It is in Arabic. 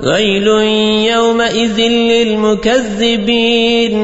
ويل يومئذ للمكذبين